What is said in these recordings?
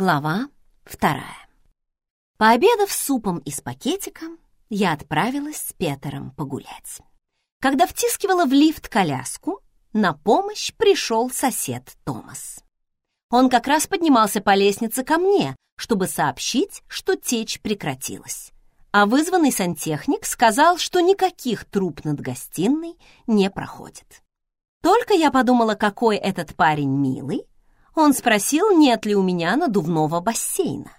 Глава вторая. Пообедав супом из пакетика, я отправилась с Петером погулять. Когда втискивала в лифт коляску, на помощь пришел сосед Томас. Он как раз поднимался по лестнице ко мне, чтобы сообщить, что течь прекратилась. А вызванный сантехник сказал, что никаких труб над гостиной не проходит. Только я подумала, какой этот парень милый, он спросил, нет ли у меня надувного бассейна.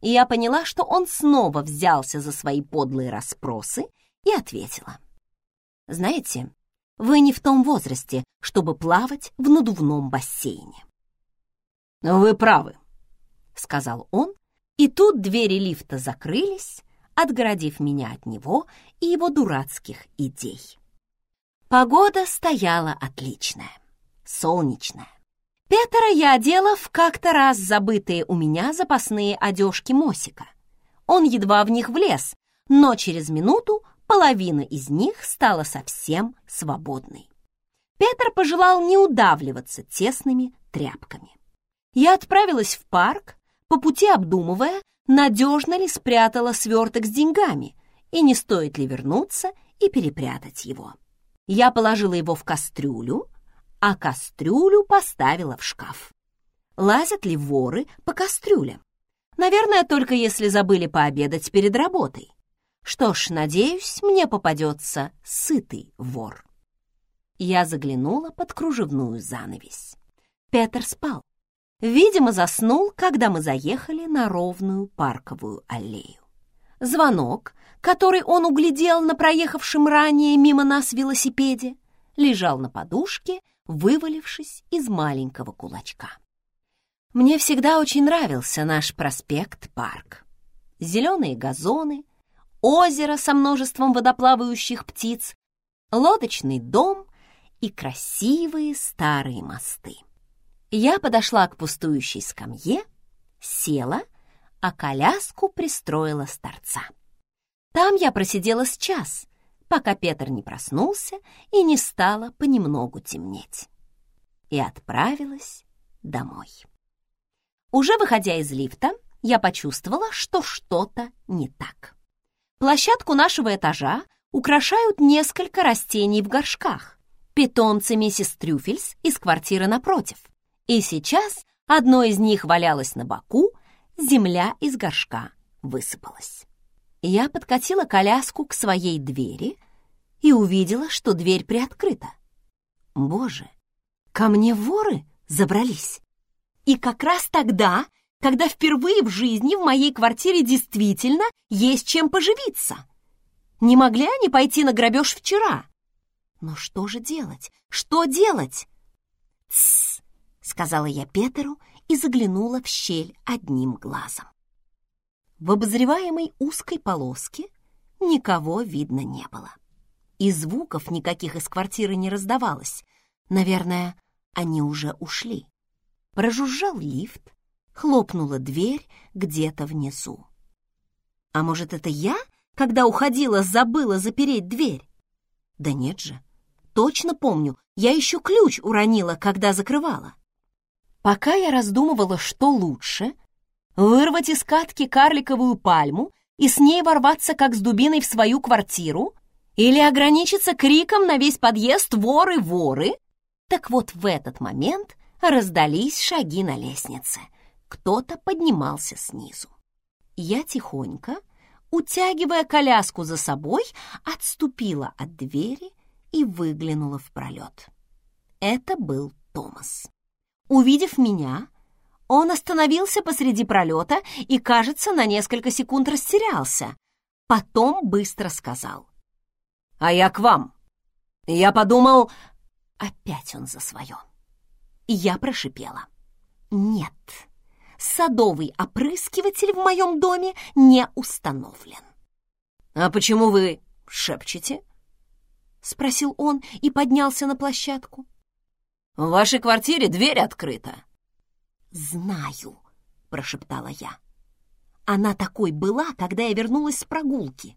И я поняла, что он снова взялся за свои подлые расспросы и ответила. «Знаете, вы не в том возрасте, чтобы плавать в надувном бассейне». «Вы правы», — сказал он, и тут двери лифта закрылись, отгородив меня от него и его дурацких идей. Погода стояла отличная, солнечная. Петера я одела в как-то раз забытые у меня запасные одежки Мосика. Он едва в них влез, но через минуту половина из них стала совсем свободной. Петр пожелал не удавливаться тесными тряпками. Я отправилась в парк, по пути обдумывая, надежно ли спрятала сверток с деньгами и не стоит ли вернуться и перепрятать его. Я положила его в кастрюлю, а кастрюлю поставила в шкаф. Лазят ли воры по кастрюлям? Наверное, только если забыли пообедать перед работой. Что ж, надеюсь, мне попадется сытый вор. Я заглянула под кружевную занавесь. Петер спал. Видимо, заснул, когда мы заехали на ровную парковую аллею. Звонок, который он углядел на проехавшем ранее мимо нас велосипеде, лежал на подушке вывалившись из маленького кулачка. Мне всегда очень нравился наш проспект-парк. Зеленые газоны, озеро со множеством водоплавающих птиц, лодочный дом и красивые старые мосты. Я подошла к пустующей скамье, села, а коляску пристроила с торца. Там я просидела с час, пока Петр не проснулся и не стало понемногу темнеть. И отправилась домой. Уже выходя из лифта, я почувствовала, что что-то не так. Площадку нашего этажа украшают несколько растений в горшках, питомцы миссис Трюфельс из квартиры напротив. И сейчас одно из них валялось на боку, земля из горшка высыпалась. Я подкатила коляску к своей двери и увидела, что дверь приоткрыта. Боже, ко мне воры забрались. И как раз тогда, когда впервые в жизни в моей квартире действительно есть чем поживиться. Не могли они пойти на грабеж вчера? Но что же делать? Что делать? Сказала я Петеру и заглянула в щель одним глазом. В обозреваемой узкой полоске никого видно не было. И звуков никаких из квартиры не раздавалось. Наверное, они уже ушли. Прожужжал лифт, хлопнула дверь где-то внизу. А может, это я, когда уходила, забыла запереть дверь? Да нет же, точно помню, я еще ключ уронила, когда закрывала. Пока я раздумывала, что лучше, Вырвать из катки карликовую пальму и с ней ворваться, как с дубиной, в свою квартиру? Или ограничиться криком на весь подъезд «Воры, воры!» Так вот в этот момент раздались шаги на лестнице. Кто-то поднимался снизу. Я тихонько, утягивая коляску за собой, отступила от двери и выглянула в пролет. Это был Томас. Увидев меня, он остановился посреди пролета и, кажется, на несколько секунд растерялся. Потом быстро сказал. «А я к вам. Я подумал...» Опять он за свое. Я прошипела. «Нет, садовый опрыскиватель в моем доме не установлен». «А почему вы шепчете?» — спросил он и поднялся на площадку. «В вашей квартире дверь открыта. «Знаю», — прошептала я. «Она такой была, когда я вернулась с прогулки».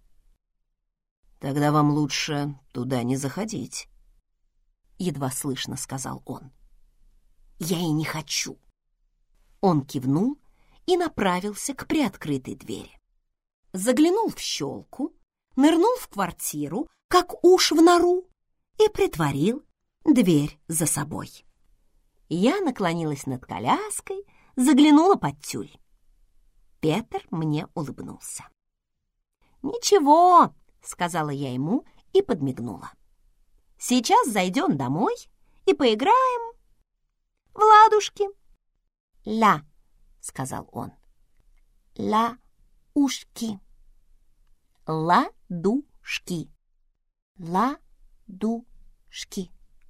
«Тогда вам лучше туда не заходить», — едва слышно сказал он. «Я и не хочу». Он кивнул и направился к приоткрытой двери. Заглянул в щелку, нырнул в квартиру, как уж в нору, и притворил дверь за собой. Я наклонилась над коляской, заглянула под тюль. Петр мне улыбнулся. «Ничего», — сказала я ему и подмигнула. «Сейчас зайдем домой и поиграем в ладушки». «Ля», — сказал он. «Ла-ушки». «Ла-ду-шки». «Ла-ду-шки»,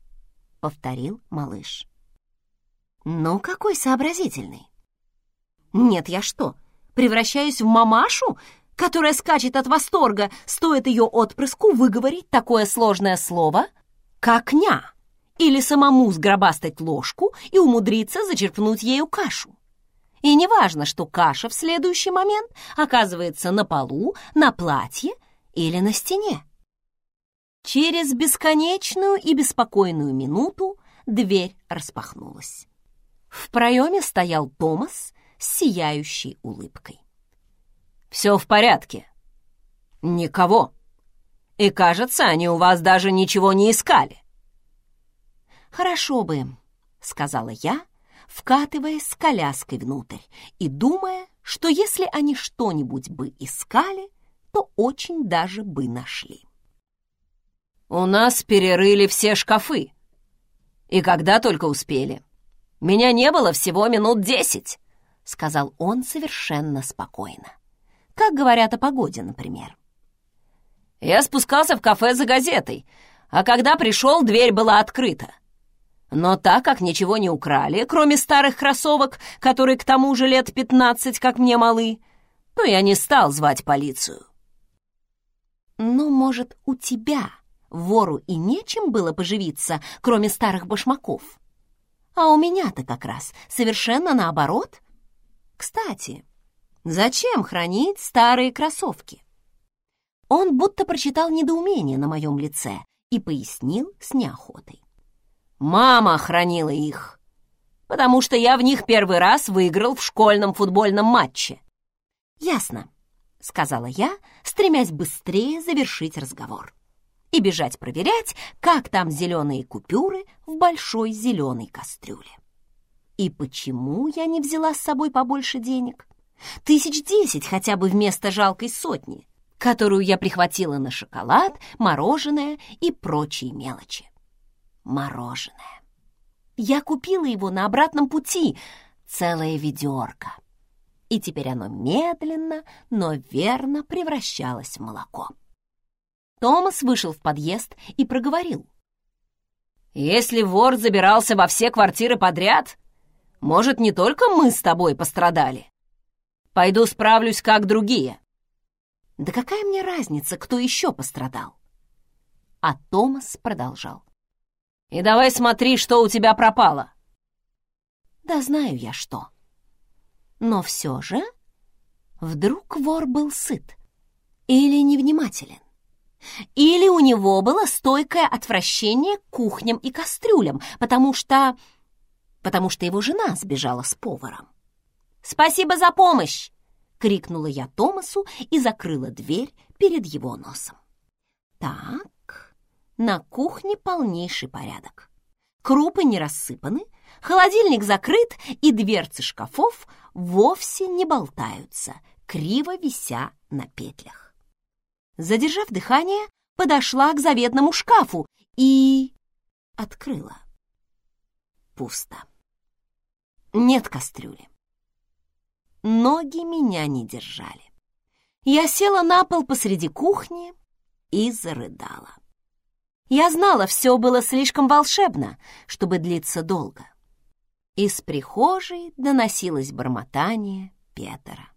— повторил малыш. «Ну, какой сообразительный!» «Нет, я что, превращаюсь в мамашу, которая скачет от восторга, стоит ее отпрыску выговорить такое сложное слово, как «ня», или самому сгробастать ложку и умудриться зачерпнуть ею кашу. И неважно, что каша в следующий момент оказывается на полу, на платье или на стене. Через бесконечную и беспокойную минуту дверь распахнулась. В проеме стоял Томас с сияющей улыбкой. «Все в порядке. Никого. И, кажется, они у вас даже ничего не искали». «Хорошо бы», — сказала я, вкатываясь с коляской внутрь и думая, что если они что-нибудь бы искали, то очень даже бы нашли. «У нас перерыли все шкафы. И когда только успели. Меня не было всего минут десять», — сказал он совершенно спокойно. Как говорят о погоде, например. Я спускался в кафе за газетой, а когда пришел, дверь была открыта. Но так как ничего не украли, кроме старых кроссовок, которые к тому же лет пятнадцать, как мне малы, то я не стал звать полицию. «Ну, может, у тебя вору и нечем было поживиться, кроме старых башмаков? А у меня-то как раз совершенно наоборот. Кстати, зачем хранить старые кроссовки?» Он будто прочитал недоумение на моем лице и пояснил с неохотой. Мама хранила их, потому что я в них первый раз выиграл в школьном футбольном матче. Ясно, сказала я, стремясь быстрее завершить разговор и бежать проверять, как там зеленые купюры в большой зеленой кастрюле. И почему я не взяла с собой побольше денег? Тысяч десять хотя бы вместо жалкой сотни, которую я прихватила на шоколад, мороженое и прочие мелочи мороженое. Я купила его на обратном пути, целая ведерко. И теперь оно медленно, но верно превращалось в молоко. Томас вышел в подъезд и проговорил. «Если вор забирался во все квартиры подряд, может, не только мы с тобой пострадали? Пойду справлюсь, как другие». «Да какая мне разница, кто еще пострадал?» А Томас продолжал. И давай смотри, что у тебя пропало. Да знаю я что. Но все же вдруг вор был сыт или невнимателен. Или у него было стойкое отвращение к кухням и кастрюлям, потому что... потому что его жена сбежала с поваром. «Спасибо за помощь!» — крикнула я Томасу и закрыла дверь перед его носом. Так, на кухне полнейший порядок. Крупы не рассыпаны, холодильник закрыт, и дверцы шкафов вовсе не болтаются, криво вися на петлях. Задержав дыхание, подошла к заветному шкафу и... открыла. Пусто. Нет кастрюли. Ноги меня не держали. Я села на пол посреди кухни и зарыдала. Я знала, все было слишком волшебно, чтобы длиться долго. Из прихожей доносилось бормотание Петера.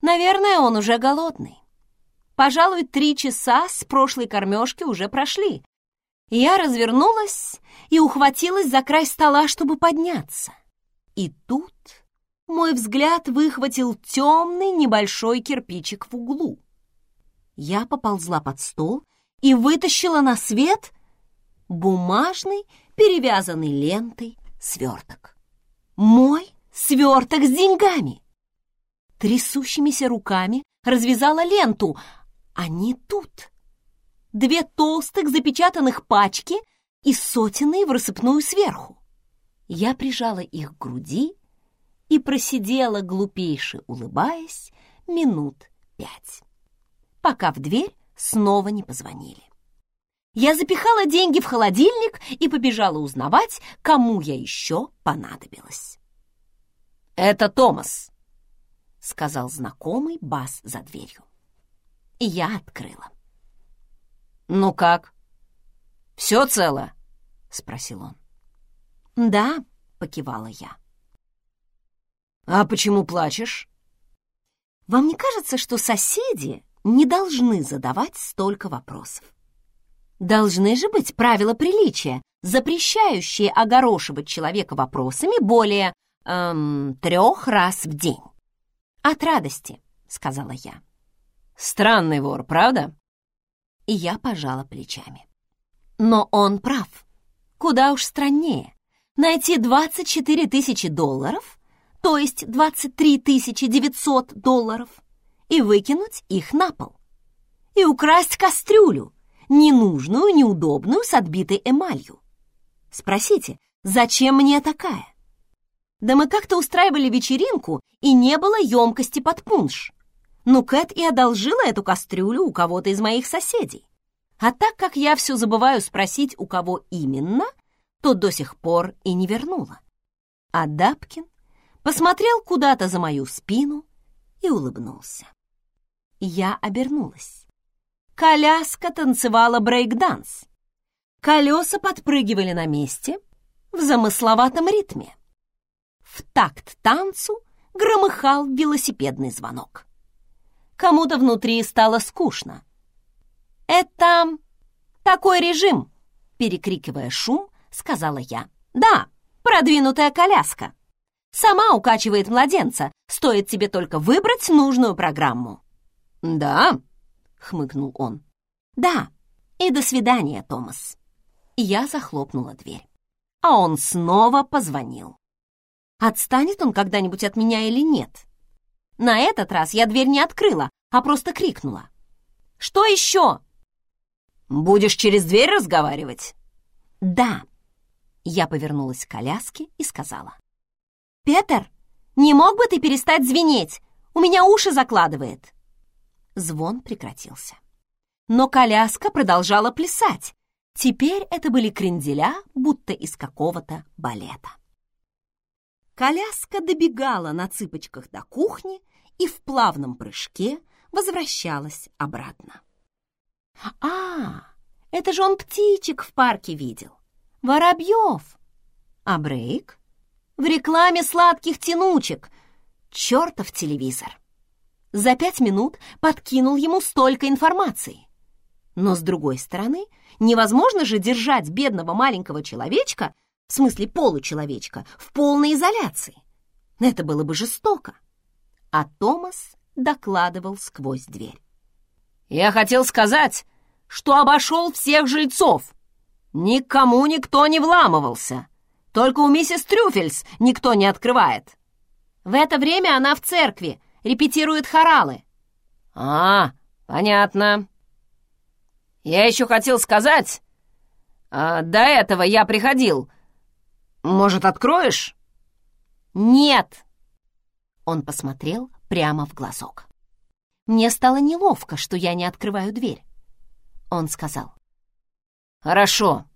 Наверное, он уже голодный. Пожалуй, три часа с прошлой кормежки уже прошли. Я развернулась и ухватилась за край стола, чтобы подняться. И тут мой взгляд выхватил темный небольшой кирпичик в углу. Я поползла под стол и вытащила на свет бумажный, перевязанный лентой сверток. Мой сверток с деньгами! трясущимися руками развязала ленту. Они тут. Две толстых запечатанных пачки и сотенные в рассыпную сверху. Я прижала их к груди и просидела, глупейше улыбаясь, минут пять, пока в дверь снова не позвонили. Я запихала деньги в холодильник и побежала узнавать, кому я еще понадобилась. «Это Томас», — сказал знакомый бас за дверью. Я открыла. «Ну как? Все цело?» — спросил он. «Да», — покивала я. «А почему плачешь?» «Вам не кажется, что соседи не должны задавать столько вопросов?» Должны же быть правила приличия, запрещающие огорошивать человека вопросами более эм, трех раз в день. «От радости», — сказала я. «Странный вор, правда?» И я пожала плечами. Но он прав. Куда уж страннее. Найти 24 тысячи долларов, то есть 23 900 долларов, и выкинуть их на пол. И украсть кастрюлю, ненужную, неудобную, с отбитой эмалью. Спросите, зачем мне такая? Да мы как-то устраивали вечеринку, и не было емкости под пунш. Ну, Кэт и одолжила эту кастрюлю у кого-то из моих соседей. А так как я все забываю спросить, у кого именно, то до сих пор и не вернула. А Дабкин посмотрел куда-то за мою спину и улыбнулся. Я обернулась. Коляска танцевала брейк-данс. Колеса подпрыгивали на месте в замысловатом ритме. В такт танцу громыхал велосипедный звонок. Кому-то внутри стало скучно. «Это такой режим», — перекрикивая шум, сказала я. «Да, продвинутая коляска. Сама укачивает младенца, стоит тебе только выбрать нужную программу». «Да», — хмыкнул он. «Да, и до свидания, Томас». Я захлопнула дверь. А он снова позвонил. Отстанет он когда-нибудь от меня или нет? На этот раз я дверь не открыла, а просто крикнула. «Что еще?» «Будешь через дверь разговаривать?» «Да». Я повернулась к коляске и сказала. «Петер, не мог бы ты перестать звенеть? У меня уши закладывает». Звон прекратился. Но коляска продолжала плясать. Теперь это были кренделя, будто из какого-то балета. Коляска добегала на цыпочках до кухни и в плавном прыжке возвращалась обратно. «А, это же он птичек в парке видел! Воробьев! А Брейк? В рекламе сладких тянучек! Чертов телевизор!» за пять минут подкинул ему столько информации. Но, с другой стороны, невозможно же держать бедного маленького человечка, в смысле получеловечка, в полной изоляции. Это было бы жестоко. А Томас докладывал сквозь дверь. «Я хотел сказать, что обошел всех жильцов. Никому никто не вламывался. Только у миссис Трюфельс никто не открывает. В это время она в церкви, репетирует хоралы». «А, понятно. Я еще хотел сказать... А, до этого я приходил. Может, откроешь?» «Нет!» Он посмотрел прямо в глазок. Мне стало неловко, что я не открываю дверь. Он сказал. «Хорошо.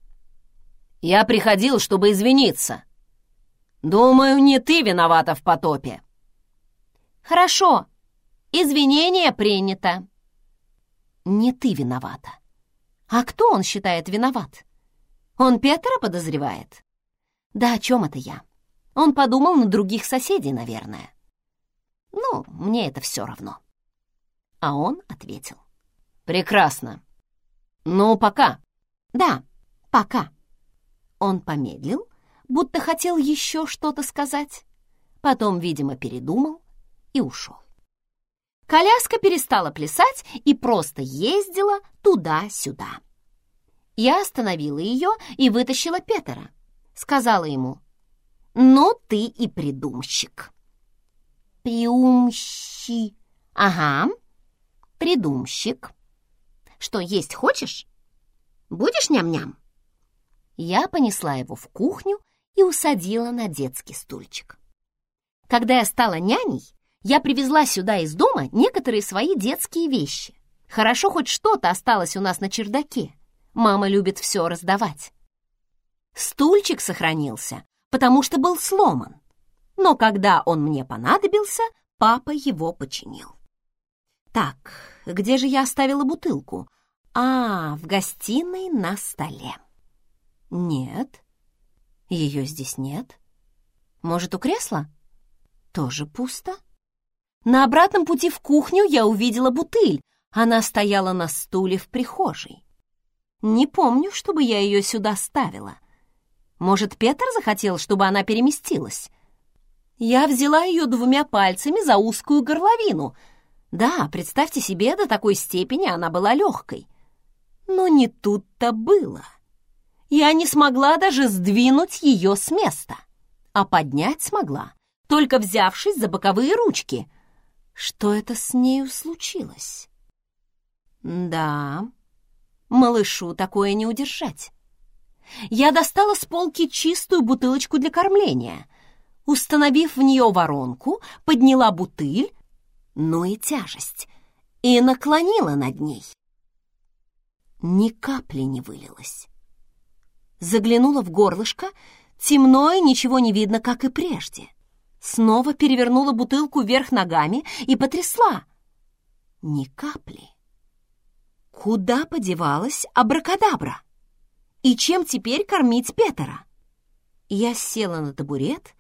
Я приходил, чтобы извиниться. Думаю, не ты виновата в потопе. «Хорошо, извинение принято». «Не ты виновата. А кто он считает виноват? Он Петра подозревает?» «Да о чем это я? Он подумал на других соседей, наверное». «Ну, мне это все равно». А он ответил. «Прекрасно. Ну, пока». «Да, пока». Он помедлил, будто хотел еще что-то сказать. Потом, видимо, передумал и ушел. Коляска перестала плясать и просто ездила туда-сюда. Я остановила ее и вытащила Петера. Сказала ему, «Ну ты и придумщик». Приумщи. Ага, придумщик. Что, есть хочешь? Будешь ням-ням? Я понесла его в кухню и усадила на детский стульчик. Когда я стала няней, я привезла сюда из дома некоторые свои детские вещи. Хорошо, хоть что-то осталось у нас на чердаке. Мама любит все раздавать. Стульчик сохранился, потому что был сломан. Но когда он мне понадобился, папа его починил. Так, где же я оставила бутылку? А, в гостиной на столе. Нет, ее здесь нет. Может, у кресла? Тоже пусто. На обратном пути в кухню я увидела бутыль. Она стояла на стуле в прихожей. Не помню, чтобы я ее сюда ставила. Может, Петр захотел, чтобы она переместилась? Я взяла ее двумя пальцами за узкую горловину. Да, представьте себе, до такой степени она была легкой. Но не тут-то было. Я не смогла даже сдвинуть ее с места, а поднять смогла, только взявшись за боковые ручки — что это с нею случилось? Да, малышу такое не удержать. Я достала с полки чистую бутылочку для кормления. Установив в нее воронку, подняла бутыль, ну и тяжесть, и наклонила над ней. Ни капли не вылилось. Заглянула в горлышко, темно и ничего не видно, как и прежде снова перевернула бутылку вверх ногами и потрясла. Ни капли. Куда подевалась абракадабра? И чем теперь кормить Петера? Я села на табурет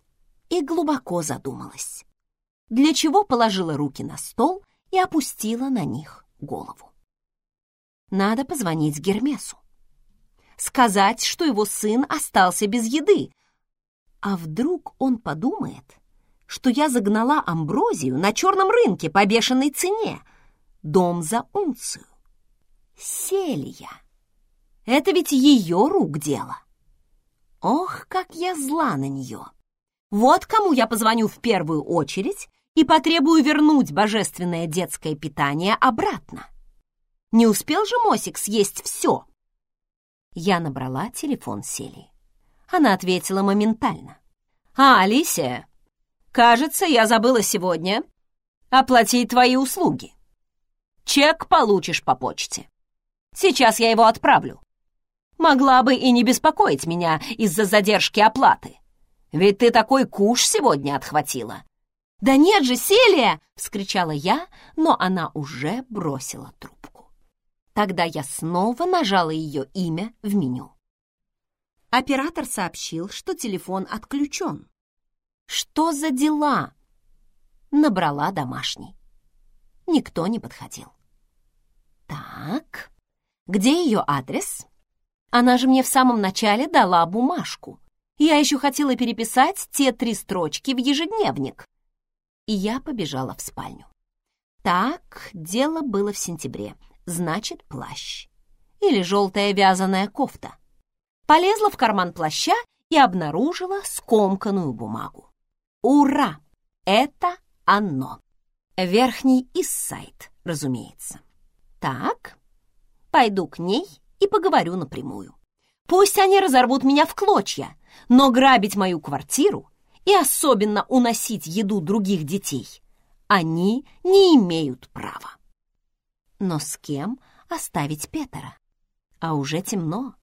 и глубоко задумалась. Для чего положила руки на стол и опустила на них голову. Надо позвонить Гермесу. Сказать, что его сын остался без еды. А вдруг он подумает, что я загнала амброзию на черном рынке по бешеной цене. Дом за унцию. Селия. Это ведь ее рук дело. Ох, как я зла на нее. Вот кому я позвоню в первую очередь и потребую вернуть божественное детское питание обратно. Не успел же Мосик съесть все? Я набрала телефон Селии. Она ответила моментально. «А, Алисия, Кажется, я забыла сегодня оплатить твои услуги. Чек получишь по почте. Сейчас я его отправлю. Могла бы и не беспокоить меня из-за задержки оплаты. Ведь ты такой куш сегодня отхватила. «Да нет же, Селия!» — вскричала я, но она уже бросила трубку. Тогда я снова нажала ее имя в меню. Оператор сообщил, что телефон отключен. Что за дела? Набрала домашний. Никто не подходил. Так, где ее адрес? Она же мне в самом начале дала бумажку. Я еще хотела переписать те три строчки в ежедневник. И я побежала в спальню. Так, дело было в сентябре. Значит, плащ. Или желтая вязаная кофта. Полезла в карман плаща и обнаружила скомканную бумагу. Ура! Это оно. Верхний Иссайд, разумеется. Так, пойду к ней и поговорю напрямую. Пусть они разорвут меня в клочья, но грабить мою квартиру и особенно уносить еду других детей они не имеют права. Но с кем оставить Петера? А уже темно.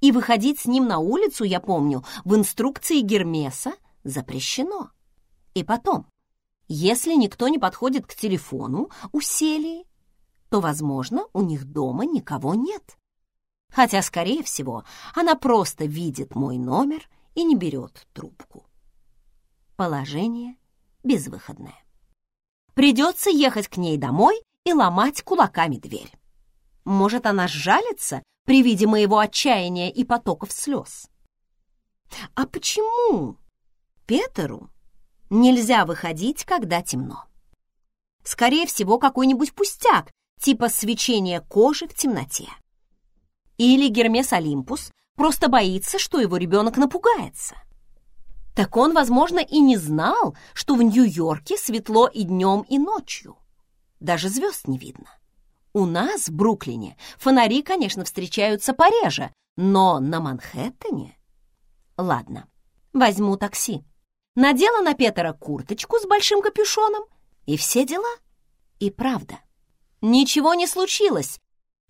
И выходить с ним на улицу, я помню, в инструкции Гермеса запрещено. И потом, если никто не подходит к телефону у Селии, то, возможно, у них дома никого нет. Хотя, скорее всего, она просто видит мой номер и не берет трубку. Положение безвыходное. Придется ехать к ней домой и ломать кулаками дверь. Может, она сжалится при виде моего отчаяния и потоков слез? А почему Петеру нельзя выходить, когда темно. Скорее всего, какой-нибудь пустяк, типа свечения кожи в темноте. Или Гермес Олимпус просто боится, что его ребенок напугается. Так он, возможно, и не знал, что в Нью-Йорке светло и днем, и ночью. Даже звезд не видно. У нас, в Бруклине, фонари, конечно, встречаются пореже, но на Манхэттене... Ладно, возьму такси. Надела на Петера курточку с большим капюшоном, и все дела. И правда, ничего не случилось,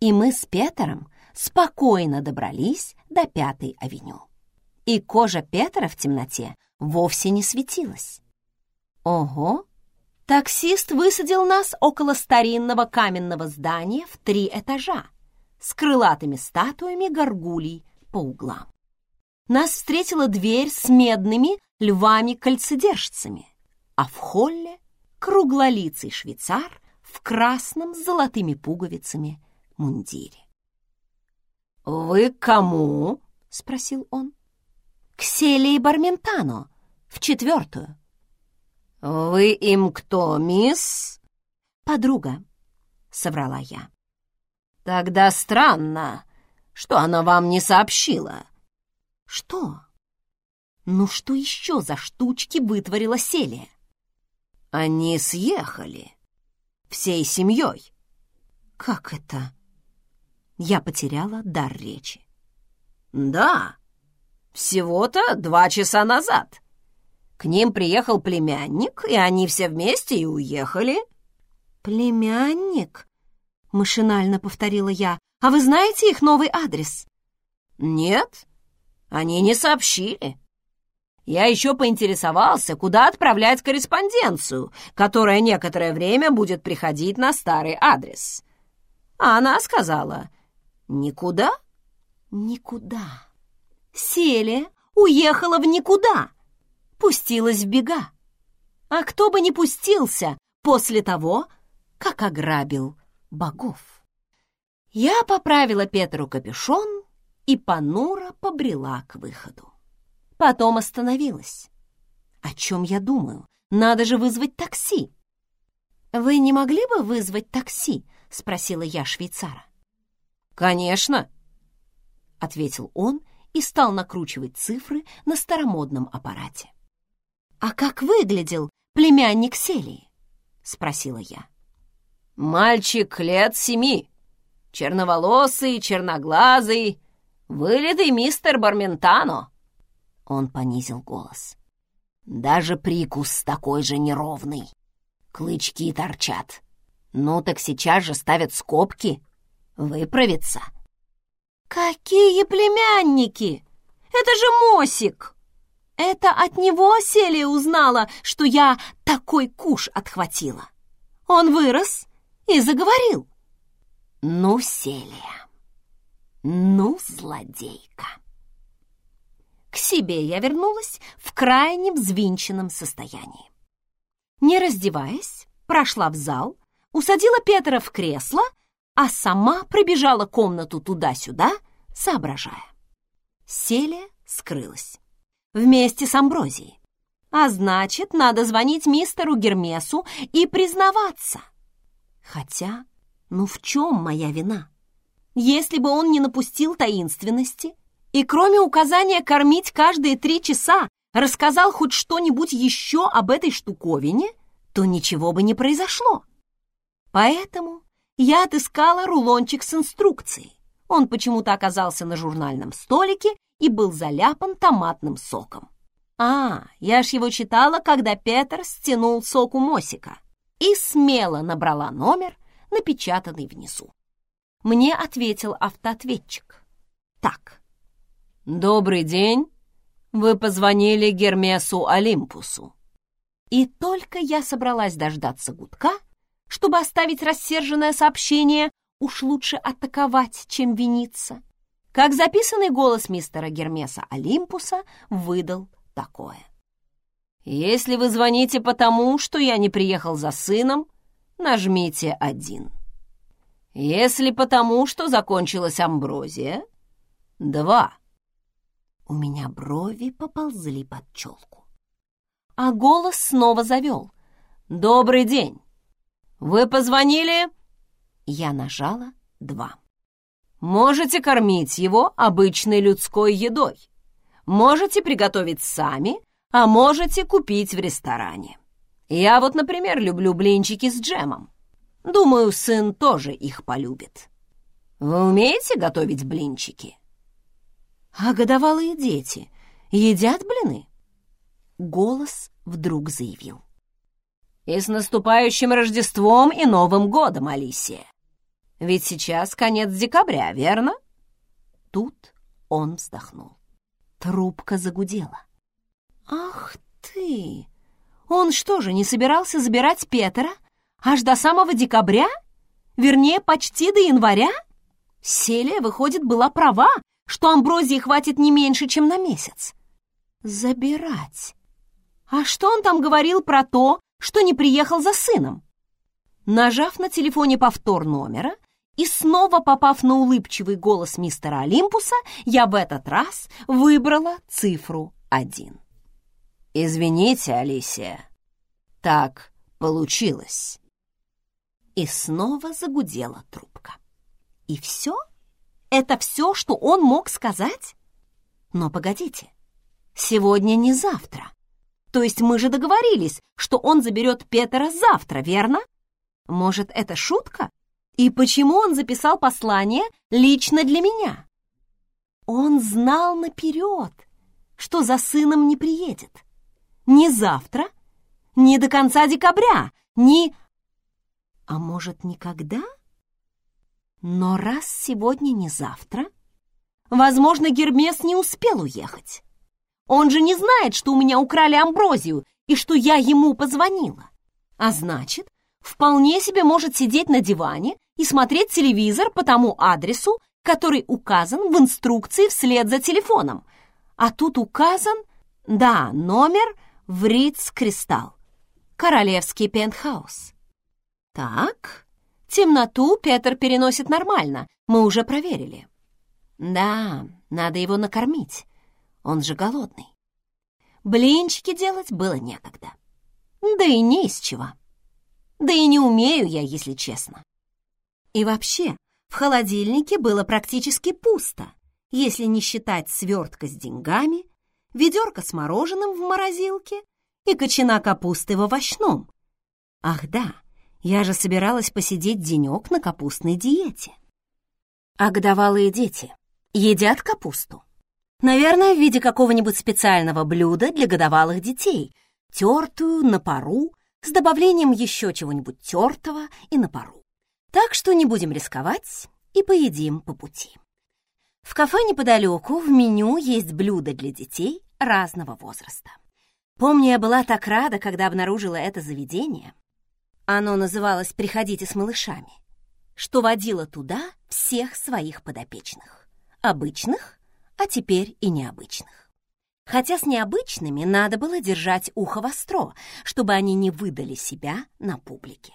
и мы с Петером спокойно добрались до Пятой авеню. И кожа Петера в темноте вовсе не светилась. Ого! Таксист высадил нас около старинного каменного здания в три этажа с крылатыми статуями горгулей по углам. Нас встретила дверь с медными львами-кольцедержцами, а в холле круглолицый швейцар в красном с золотыми пуговицами мундире. «Вы кому?» — спросил он. «К Селии Барментано, в четвертую». «Вы им кто, мисс?» «Подруга», — соврала я. «Тогда странно, что она вам не сообщила». «Что?» «Ну что еще за штучки вытворила Селия?» «Они съехали. Всей семьей». «Как это?» Я потеряла дар речи. «Да, всего-то два часа назад. К ним приехал племянник, и они все вместе и уехали». «Племянник?» — машинально повторила я. «А вы знаете их новый адрес?» «Нет, они не сообщили. Я еще поинтересовался, куда отправлять корреспонденцию, которая некоторое время будет приходить на старый адрес. А она сказала, «Никуда?» «Никуда». Селия уехала в никуда, пустилась в бега. А кто бы не пустился после того, как ограбил богов. Я поправила Петру капюшон и понуро побрела к выходу. Потом остановилась. О чем я думаю? Надо же вызвать такси. «Вы не могли бы вызвать такси?» — спросила я швейцара. «Конечно», — ответил он и стал накручивать цифры на старомодном аппарате. «А как выглядел племянник Селии?» — спросила я. «Мальчик лет семи, черноволосый, черноглазый, вылитый мистер Барментано». Он понизил голос. «Даже прикус такой же неровный. Клычки торчат. Ну так сейчас же ставят скобки выправиться. «Какие племянники! Это же Мосик!» Это от него Селия узнала, что я такой куш отхватила. Он вырос и заговорил. Ну, Селия, ну, злодейка. К себе я вернулась в крайне взвинченном состоянии. Не раздеваясь, прошла в зал, усадила Петра в кресло а сама пробежала комнату туда-сюда, соображая. Селия скрылась. Вместе с Амброзией. А значит, надо звонить мистеру Гермесу и признаваться. Хотя, ну в чем моя вина? Если бы он не напустил таинственности и кроме указания кормить каждые три часа рассказал хоть что-нибудь еще об этой штуковине, то ничего бы не произошло. Поэтому я отыскала рулончик с инструкцией. Он почему-то оказался на журнальном столике и был заляпан томатным соком. А, я ж его читала, когда Петр стянул сок у Мосика и смело набрала номер, напечатанный внизу. Мне ответил автоответчик. Так. «Добрый день. Вы позвонили Гермесу Олимпусу». И только я собралась дождаться гудка, чтобы оставить рассерженное сообщение, уж лучше атаковать, чем виниться. Как записанный голос мистера Гермеса Олимпуса выдал такое. «Если вы звоните потому, что я не приехал за сыном, нажмите один. Если потому, что закончилась амброзия, два». У меня брови поползли под челку. А голос снова завел. «Добрый день! «Вы позвонили?» Я нажала два. «Можете кормить его обычной людской едой. Можете приготовить сами, а можете купить в ресторане. Я вот, например, люблю блинчики с джемом. Думаю, сын тоже их полюбит. Вы умеете готовить блинчики? А годовалые дети едят блины? Голос вдруг заявил. И с наступающим Рождеством и Новым годом, Алисия. Ведь сейчас конец декабря, верно? Тут он вздохнул. Трубка загудела. «Ах ты! Он что же, не собирался забирать Петера аж до самого декабря? Вернее, почти до января? Селия, выходит, была права, что амброзии хватит не меньше, чем на месяц. Забирать. А что он там говорил про то, что не приехал за сыном? Нажав на телефоне повтор номера, и снова попав на улыбчивый голос мистера Олимпуса, я в этот раз выбрала цифру один. «Извините, Алисия, так получилось». И снова загудела трубка. И все? Это все, что он мог сказать? Но погодите, сегодня не завтра. То есть мы же договорились, что он заберет Петера завтра, верно? Может, это шутка? И почему он записал послание лично для меня? Он знал наперед, что за сыном не приедет. Ни завтра, ни до конца декабря, ни... А может, никогда? Но раз сегодня не завтра, возможно, Гермес не успел уехать. Он же не знает, что у меня украли амброзию и что я ему позвонила. А значит, вполне себе может сидеть на диване и смотреть телевизор по тому адресу, который указан в инструкции вслед за телефоном. А тут указан, да, номер в Риц Кристалл, королевский пентхаус. Так, темноту Петр переносит нормально, мы уже проверили. Да, надо его накормить, он же голодный. Блинчики делать было некогда. Да и не из чего. Да и не умею я, если честно. И вообще, в холодильнике было практически пусто, если не считать свертка с деньгами, ведерко с мороженым в морозилке и кочана капусты в овощном. Ах да, я же собиралась посидеть денек на капустной диете. А годовалые дети едят капусту? Наверное, в виде какого-нибудь специального блюда для годовалых детей, тертую на пару, с добавлением еще чего-нибудь тертого и на пару. Так что не будем рисковать и поедим по пути. В кафе неподалеку в меню есть блюда для детей разного возраста. Помню, я была так рада, когда обнаружила это заведение. Оно называлось «Приходите с малышами», что водило туда всех своих подопечных. Обычных, а теперь и необычных. Хотя с необычными надо было держать ухо востро, чтобы они не выдали себя на публике.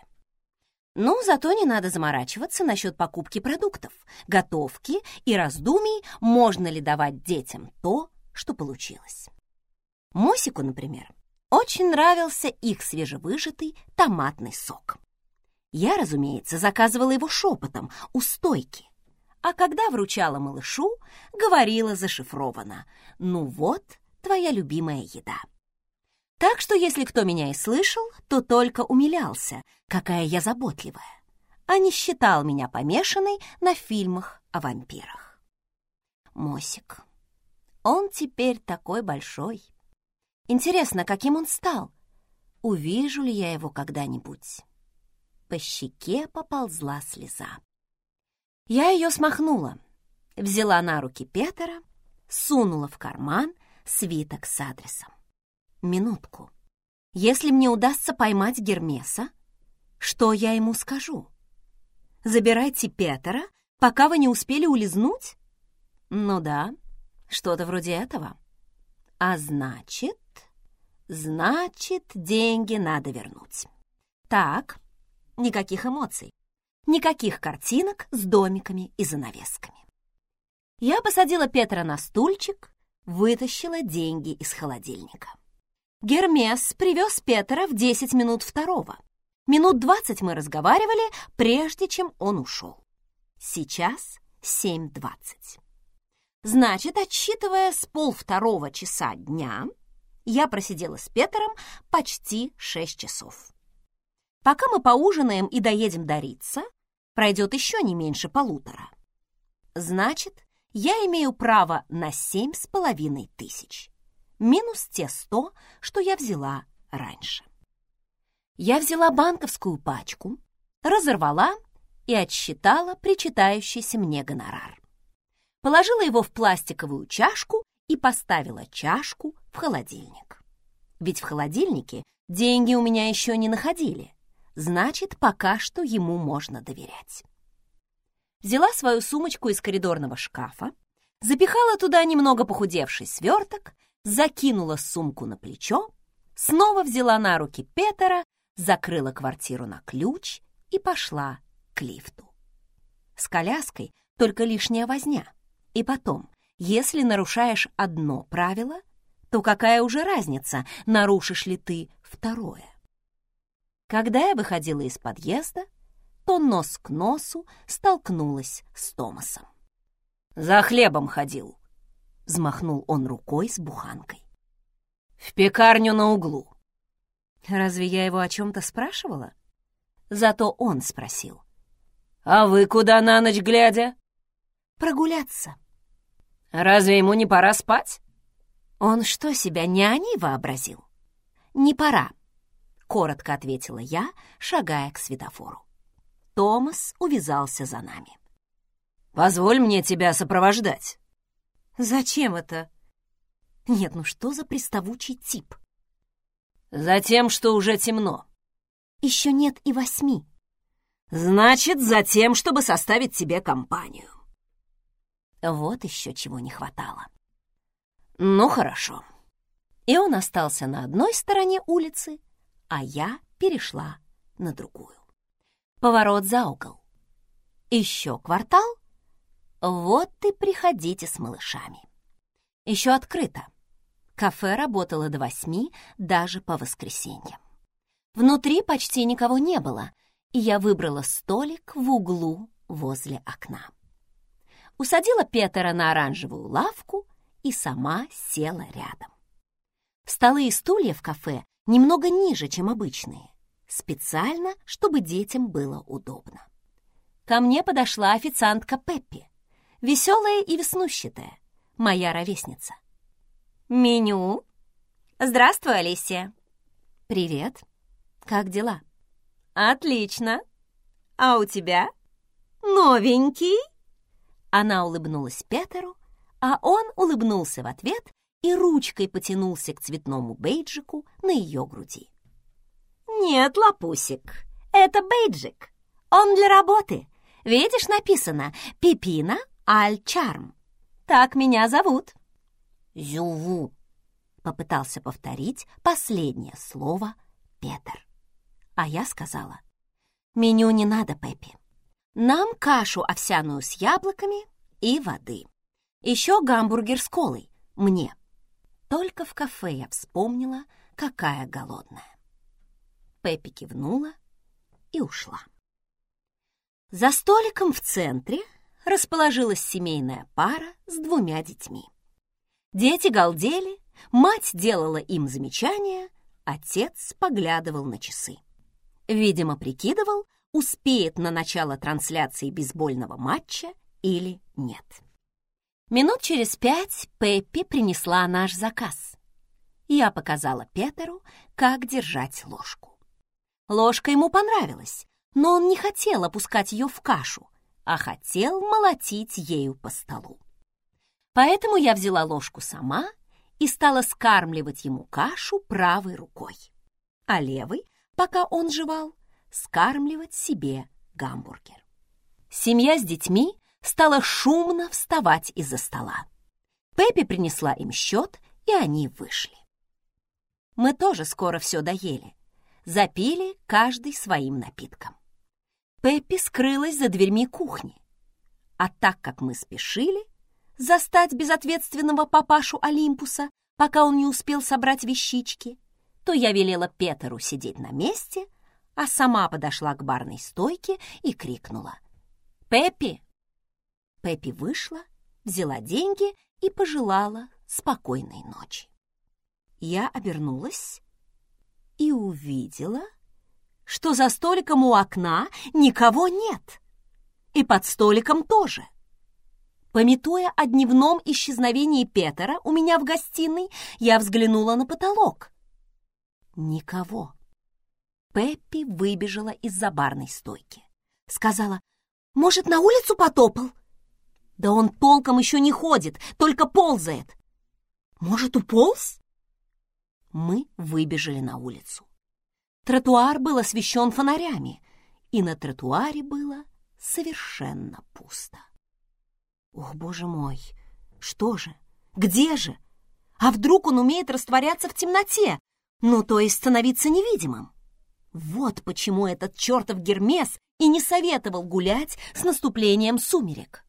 Но зато не надо заморачиваться насчет покупки продуктов, готовки и раздумий, можно ли давать детям то, что получилось. Мосику, например, очень нравился их свежевыжатый томатный сок. Я, разумеется, заказывала его шепотом у стойки, а когда вручала малышу, говорила зашифрованно «Ну вот, твоя любимая еда». Так что если кто меня и слышал, то только умилялся, какая я заботливая, а не считал меня помешанной на фильмах о вампирах. Мосик. Он теперь такой большой. Интересно, каким он стал? Увижу ли я его когда-нибудь? По щеке поползла слеза. Я ее смахнула, взяла на руки Петера, сунула в карман свиток с адресом. Минутку. Если мне удастся поймать Гермеса, что я ему скажу? Забирайте Петера, пока вы не успели улизнуть? Ну да, что-то вроде этого. А значит... Значит, деньги надо вернуть. Так, никаких эмоций, никаких картинок с домиками и занавесками. Я посадила Петра на стульчик, вытащила деньги из холодильника. Гермес привез Петера в 10 минут второго. Минут 20 мы разговаривали, прежде чем он ушел. Сейчас 7.20. Значит, отсчитывая с полвторого часа дня, я просидела с Петером почти шесть часов. Пока мы поужинаем и доедем до Рица, пройдет еще не меньше полутора. Значит, я имею право на семь с половиной тысяч, минус те сто, что я взяла раньше. Я взяла банковскую пачку, разорвала и отсчитала причитающийся мне гонорар. Положила его в пластиковую чашку и поставила чашку в холодильник. Ведь в холодильнике деньги у меня еще не находили, значит, пока что ему можно доверять. Взяла свою сумочку из коридорного шкафа, запихала туда немного похудевший сверток, закинула сумку на плечо, снова взяла на руки Петера, закрыла квартиру на ключ и пошла к лифту. С коляской только лишняя возня. И потом, если нарушаешь одно правило, то какая уже разница, нарушишь ли ты второе? Когда я выходила из подъезда, то нос к носу столкнулась с Томасом. «За хлебом ходил», — взмахнул он рукой с буханкой. «В пекарню на углу». Разве я его о чем-то спрашивала? Зато он спросил. «А вы куда на ночь глядя?» «Прогуляться». «Разве ему не пора спать?» «Он что, себя няней вообразил?» «Не пора», — коротко ответила я, шагая к светофору. Томас увязался за нами. «Позволь мне тебя сопровождать». «Зачем это?» «Нет, ну что за приставучий тип?» «Затем, что уже темно». «Еще нет и восьми». «Значит, затем, чтобы составить тебе компанию». Вот еще чего не хватало. Ну, хорошо. И он остался на одной стороне улицы, а я перешла на другую. Поворот за угол. Еще квартал. Вот и приходите с малышами. Еще открыто. Кафе работало до восьми, даже по воскресеньям. Внутри почти никого не было, и я выбрала столик в углу возле окна усадила Петера на оранжевую лавку и сама села рядом. Столы и стулья в кафе немного ниже, чем обычные, специально, чтобы детям было удобно. Ко мне подошла официантка Пеппи, веселая и веснущатая, моя ровесница. «Меню?» «Здравствуй, Алисия!» «Привет! Как дела?» «Отлично! А у тебя?» «Новенький?» Она улыбнулась Петеру, а он улыбнулся в ответ и ручкой потянулся к цветному бейджику на ее груди. «Нет, лапусик, это бейджик. Он для работы. Видишь, написано «Пипина Аль Чарм». Так меня зовут». «Зюву», — попытался повторить последнее слово Петер. А я сказала, «Меню не надо, Пеппи. Нам кашу овсяную с яблоками и воды. Еще гамбургер с колой. Мне. Только в кафе я вспомнила, какая голодная. Пеппи кивнула и ушла. За столиком в центре расположилась семейная пара с двумя детьми. Дети галдели, мать делала им замечания, отец поглядывал на часы. Видимо, прикидывал, успеет на начало трансляции бейсбольного матча или нет. Минут через пять Пеппи принесла наш заказ. Я показала Петеру, как держать ложку. Ложка ему понравилась, но он не хотел опускать ее в кашу, а хотел молотить ею по столу. Поэтому я взяла ложку сама и стала скармливать ему кашу правой рукой, а левой, пока он жевал, скармливать себе гамбургер. Семья с детьми стала шумно вставать из-за стола. Пеппи принесла им счет, и они вышли. Мы тоже скоро все доели. Запили каждый своим напитком. Пеппи скрылась за дверьми кухни. А так как мы спешили застать безответственного папашу Олимпуса, пока он не успел собрать вещички, то я велела Петеру сидеть на месте, а сама подошла к барной стойке и крикнула. «Пеппи!» Пеппи вышла, взяла деньги и пожелала спокойной ночи. Я обернулась и увидела, что за столиком у окна никого нет. И под столиком тоже. Пометуя о дневном исчезновении Петера у меня в гостиной, я взглянула на потолок. Никого. Пеппи выбежала из-за барной стойки. Сказала, «Может, на улицу потопал?» «Да он толком еще не ходит, только ползает». «Может, уполз?» Мы выбежали на улицу. Тротуар был освещен фонарями, и на тротуаре было совершенно пусто. Ох, боже мой, что же? Где же? А вдруг он умеет растворяться в темноте? Ну, то есть становиться невидимым? Вот почему этот чертов Гермес и не советовал гулять с наступлением сумерек.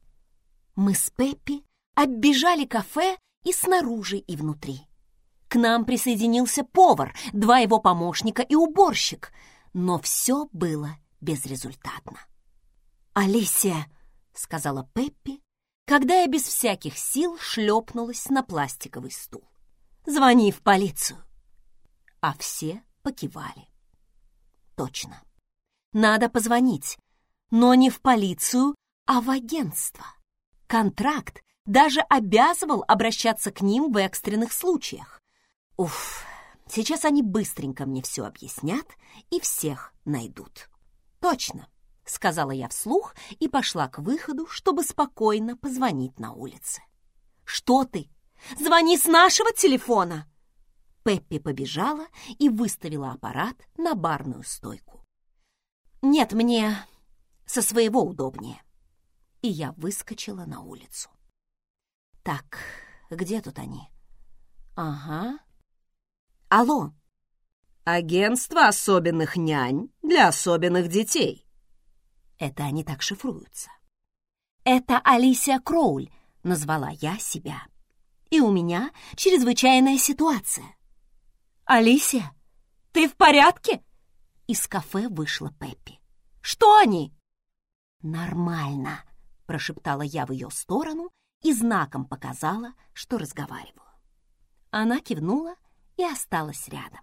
Мы с Пеппи оббежали кафе и снаружи, и внутри. К нам присоединился повар, два его помощника и уборщик, но все было безрезультатно. «Алисия», — сказала Пеппи, когда я без всяких сил шлепнулась на пластиковый стул. «Звони в полицию!» А все покивали. «Точно. Надо позвонить, но не в полицию, а в агентство. Контракт даже обязывал обращаться к ним в экстренных случаях. Уф, сейчас они быстренько мне все объяснят и всех найдут. Точно. — сказала я вслух и пошла к выходу, чтобы спокойно позвонить на улице. «Что ты? Звони с нашего телефона!» Пеппи побежала и выставила аппарат на барную стойку. «Нет, мне со своего удобнее». И я выскочила на улицу. «Так, где тут они?» «Ага. Алло!» «Агентство особенных нянь для особенных детей», это они так шифруются. «Это Алисия Кроуль», — назвала я себя. «И у меня чрезвычайная ситуация». «Алисия, ты в порядке?» Из кафе вышла Пеппи. «Что они?» «Нормально», — прошептала я в ее сторону и знаком показала, что разговариваю. Она кивнула и осталась рядом.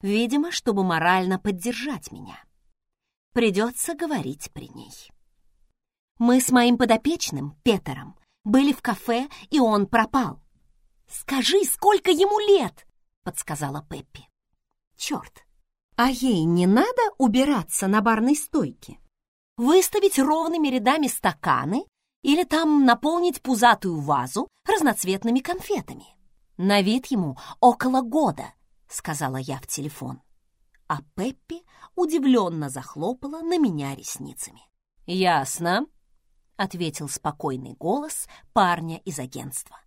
Видимо, чтобы морально поддержать меня. Придется говорить при ней. Мы с моим подопечным, Петером, были в кафе, и он пропал. «Скажи, сколько ему лет?» — подсказала Пеппи. «Черт, а ей не надо убираться на барной стойке? Выставить ровными рядами стаканы или там наполнить пузатую вазу разноцветными конфетами? На вид ему около года», — сказала я в телефон а Пеппи удивленно захлопала на меня ресницами. «Ясно», — ответил спокойный голос парня из агентства.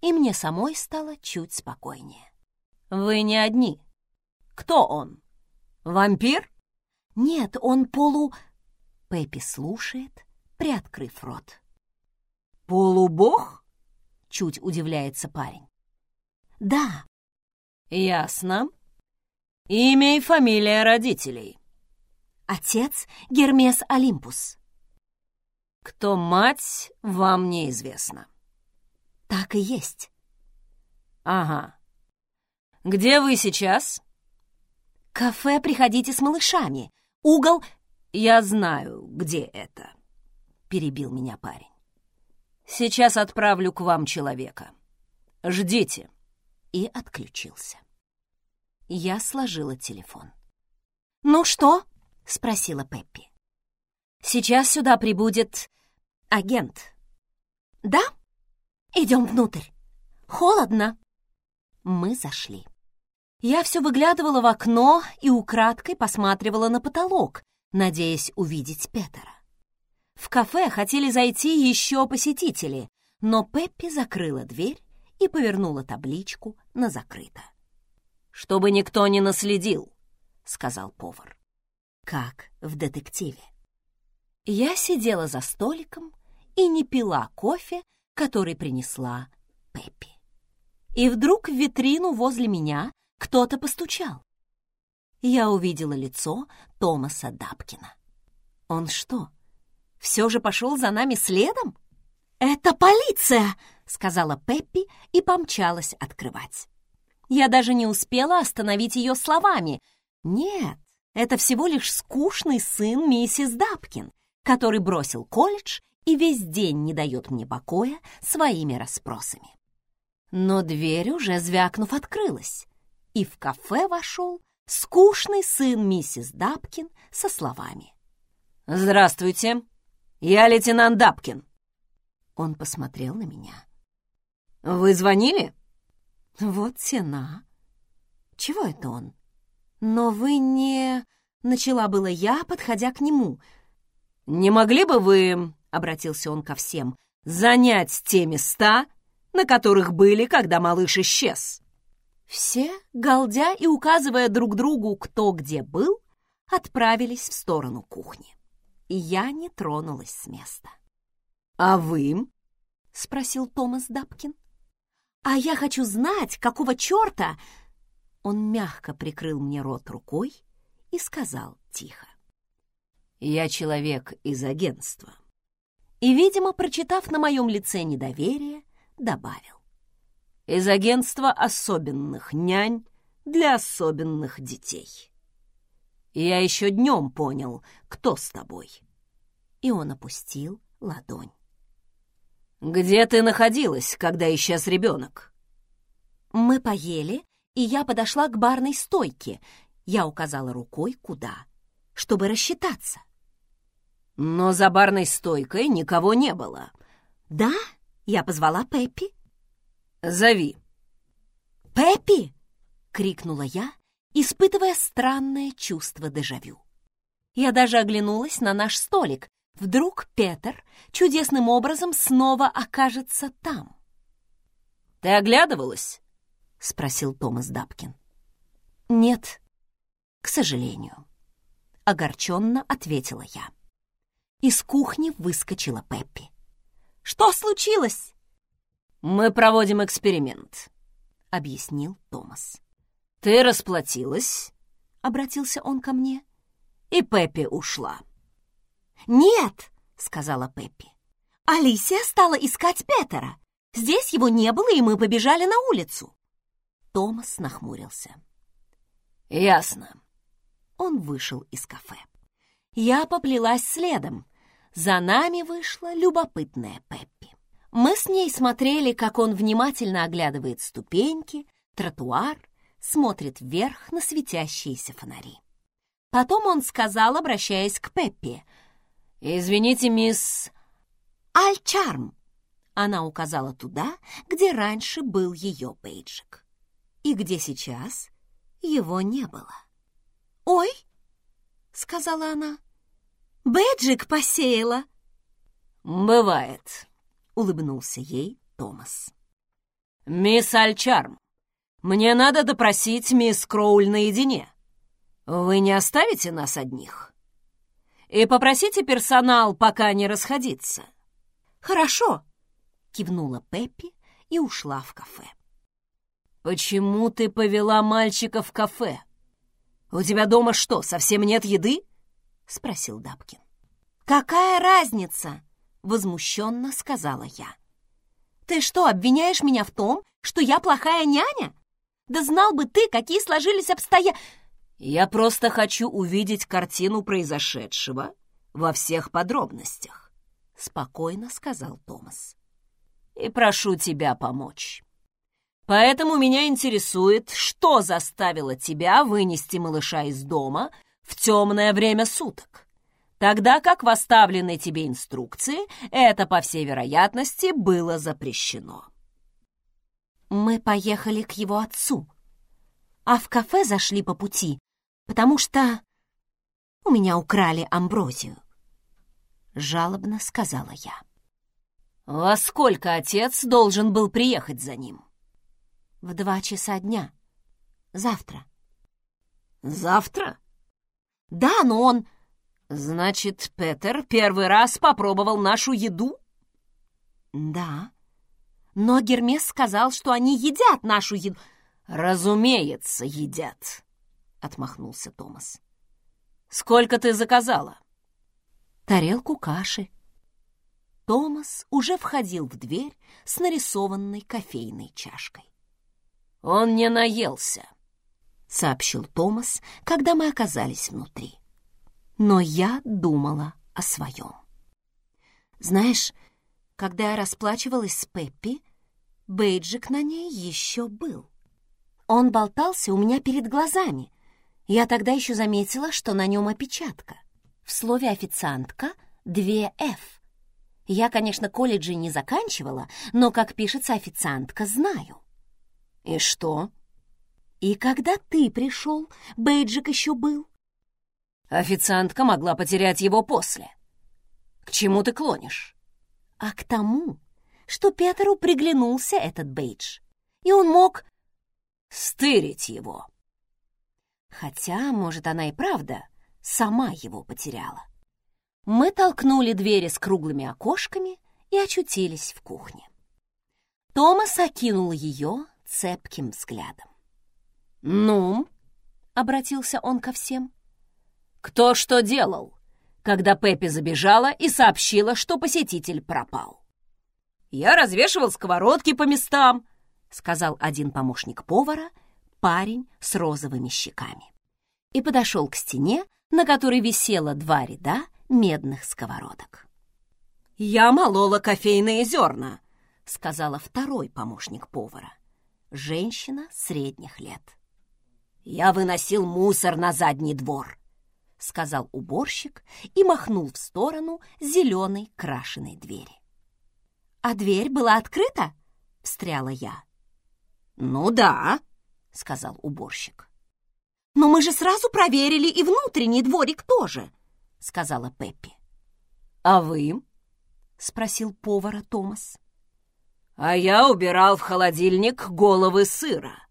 И мне самой стало чуть спокойнее. «Вы не одни. Кто он? Вампир?» «Нет, он полу...» Пеппи слушает, приоткрыв рот. «Полубог?» — чуть удивляется парень. «Да». «Ясно», Имя и фамилия родителей. Отец Гермес Олимпус. Кто мать, вам неизвестно. Так и есть. Ага. Где вы сейчас? Кафе «Приходите с малышами». Угол... Я знаю, где это, перебил меня парень. Сейчас отправлю к вам человека. Ждите. И отключился. Я сложила телефон. «Ну что?» — спросила Пеппи. «Сейчас сюда прибудет агент». «Да? Идем внутрь. Холодно». Мы зашли. Я все выглядывала в окно и украдкой посматривала на потолок, надеясь увидеть Петера. В кафе хотели зайти еще посетители, но Пеппи закрыла дверь и повернула табличку на закрыто чтобы никто не наследил», — сказал повар. Как в детективе. Я сидела за столиком и не пила кофе, который принесла Пеппи. И вдруг в витрину возле меня кто-то постучал. Я увидела лицо Томаса Дабкина. Он что, все же пошел за нами следом? «Это полиция!» — сказала Пеппи и помчалась открывать. Я даже не успела остановить ее словами. Нет, это всего лишь скучный сын миссис Дапкин, который бросил колледж и весь день не дает мне покоя своими расспросами. Но дверь уже звякнув открылась, и в кафе вошел скучный сын миссис Дапкин со словами. «Здравствуйте, я лейтенант Дапкин». Он посмотрел на меня. «Вы звонили?» «Вот тена. Чего это он?» «Но вы не...» — начала было я, подходя к нему. «Не могли бы вы, — обратился он ко всем, — занять те места, на которых были, когда малыш исчез?» Все, галдя и указывая друг другу, кто где был, отправились в сторону кухни. И я не тронулась с места. «А вы?» — спросил Томас Дапкин. «А я хочу знать, какого черта...» Он мягко прикрыл мне рот рукой и сказал тихо. «Я человек из агентства». И, видимо, прочитав на моем лице недоверие, добавил. «Из агентства особенных нянь для особенных детей. Я еще днем понял, кто с тобой». И он опустил ладонь. «Где ты находилась, когда исчез ребенок?» «Мы поели, и я подошла к барной стойке. Я указала рукой, куда, чтобы рассчитаться. Но за барной стойкой никого не было. «Да?» — я позвала Пеппи. «Зови». «Пеппи!» — крикнула я, испытывая странное чувство дежавю. Я даже оглянулась на наш столик, Вдруг Петер чудесным образом снова окажется там. «Ты оглядывалась?» — спросил Томас Дапкин. «Нет, к сожалению», — огорченно ответила я. Из кухни выскочила Пеппи. «Что случилось?» «Мы проводим эксперимент», — объяснил Томас. «Ты расплатилась», — обратился он ко мне, — «и Пеппи ушла». «Нет», — сказала Пеппи. «Алисия стала искать Петера. Здесь его не было, и мы побежали на улицу». Томас нахмурился. «Ясно». Он вышел из кафе. Я поплелась следом. За нами вышла любопытная Пеппи. Мы с ней смотрели, как он внимательно оглядывает ступеньки, тротуар, смотрит вверх на светящиеся фонари. Потом он сказал, обращаясь к Пеппи — «Извините, мисс...» «Альчарм!» Она указала туда, где раньше был ее бейджик. И где сейчас его не было. «Ой!» — сказала она. «Бейджик посеяла!» «Бывает», — улыбнулся ей Томас. «Мисс Альчарм, мне надо допросить мисс Кроуль наедине. Вы не оставите нас одних?» и попросите персонал пока не расходиться». «Хорошо», — кивнула Пеппи и ушла в кафе. «Почему ты повела мальчика в кафе? У тебя дома что, совсем нет еды?» — спросил Дабкин. «Какая разница?» — возмущенно сказала я. «Ты что, обвиняешь меня в том, что я плохая няня? Да знал бы ты, какие сложились обстоятельства...» Я просто хочу увидеть картину произошедшего во всех подробностях, спокойно сказал Томас. И прошу тебя помочь. Поэтому меня интересует, что заставило тебя вынести малыша из дома в темное время суток, тогда как в оставленной тебе инструкции это, по всей вероятности, было запрещено. Мы поехали к его отцу, а в кафе зашли по пути, потому что у меня украли амброзию. Жалобно сказала я. Во сколько отец должен был приехать за ним? В два часа дня. Завтра. Завтра? Да, но он... Значит, Петер первый раз попробовал нашу еду? Да. Но Гермес сказал, что они едят нашу еду. Разумеется, едят отмахнулся Томас. «Сколько ты заказала?» «Тарелку каши». Томас уже входил в дверь с нарисованной кофейной чашкой. «Он не наелся», — сообщил Томас, когда мы оказались внутри. Но я думала о своем. Знаешь, когда я расплачивалась с Пеппи, бейджик на ней еще был. Он болтался у меня перед глазами. Я тогда еще заметила, что на нем опечатка. В слове «официантка» две «ф». Я, конечно, колледжи не заканчивала, но как пишется официантка, знаю. И что? И когда ты пришел, бейджик еще был. Официантка могла потерять его после. К чему ты клонишь? А к тому, что Петеру приглянулся этот бейдж, и он мог стырить его. Хотя, может, она и правда сама его потеряла. Мы толкнули двери с круглыми окошками и очутились в кухне. Томас окинул ее цепким взглядом. «Ну?» — обратился он ко всем. «Кто что делал, когда Пеппи забежала и сообщила, что посетитель пропал?» «Я развешивал сковородки по местам», — сказал один помощник повара, парень с розовыми щеками. И подошел к стене, на которой висело два ряда медных сковородок. «Я молола кофейные зерна», — сказала второй помощник повара женщина средних лет. «Я выносил мусор на задний двор», — сказал уборщик и махнул в сторону зеленой крашеной двери. «А дверь была открыта?» — встряла я. «Ну да», — сказал уборщик. «Но мы же сразу проверили и внутренний дворик тоже», — сказала Пеппи. «А вы?» — спросил повара Томас а я убирал в холодильник головы сыра.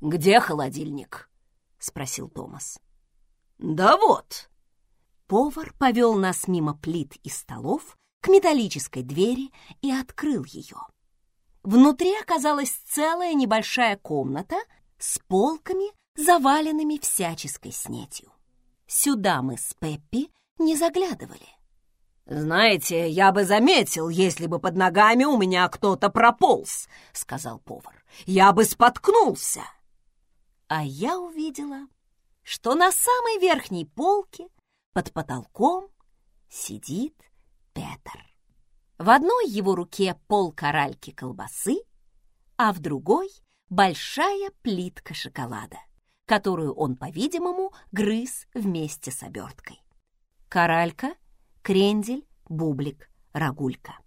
«Где холодильник?» — спросил Томас. «Да вот». Повар повел нас мимо плит и столов к металлической двери и открыл ее. Внутри оказалась целая небольшая комната с полками, заваленными всяческой снетью. Сюда мы с Пеппи не заглядывали. «Знаете, я бы заметил, если бы под ногами у меня кто-то прополз», — сказал повар. «Я бы споткнулся». А я увидела, что на самой верхней полке под потолком сидит Петр. В одной его руке пол коральки колбасы, а в другой — большая плитка шоколада, которую он, по-видимому, грыз вместе с оберткой. Коралька — крендель, бублик, рагулька.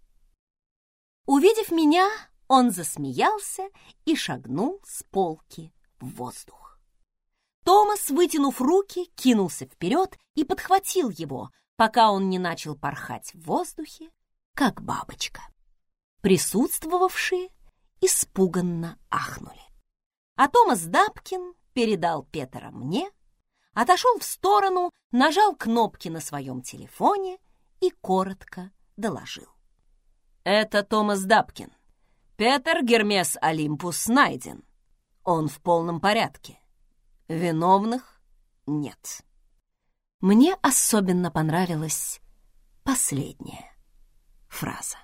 Увидев меня, он засмеялся и шагнул с полки в воздух. Томас, вытянув руки, кинулся вперед и подхватил его, пока он не начал порхать в воздухе, как бабочка. Присутствовавшие испуганно ахнули. А Томас Дабкин передал Петера мне, отошел в сторону, нажал кнопки на своем телефоне и коротко доложил. «Это Томас Дабкин. Петер Гермес Олимпус найден. Он в полном порядке. Виновных нет». Мне особенно понравилась последняя фраза.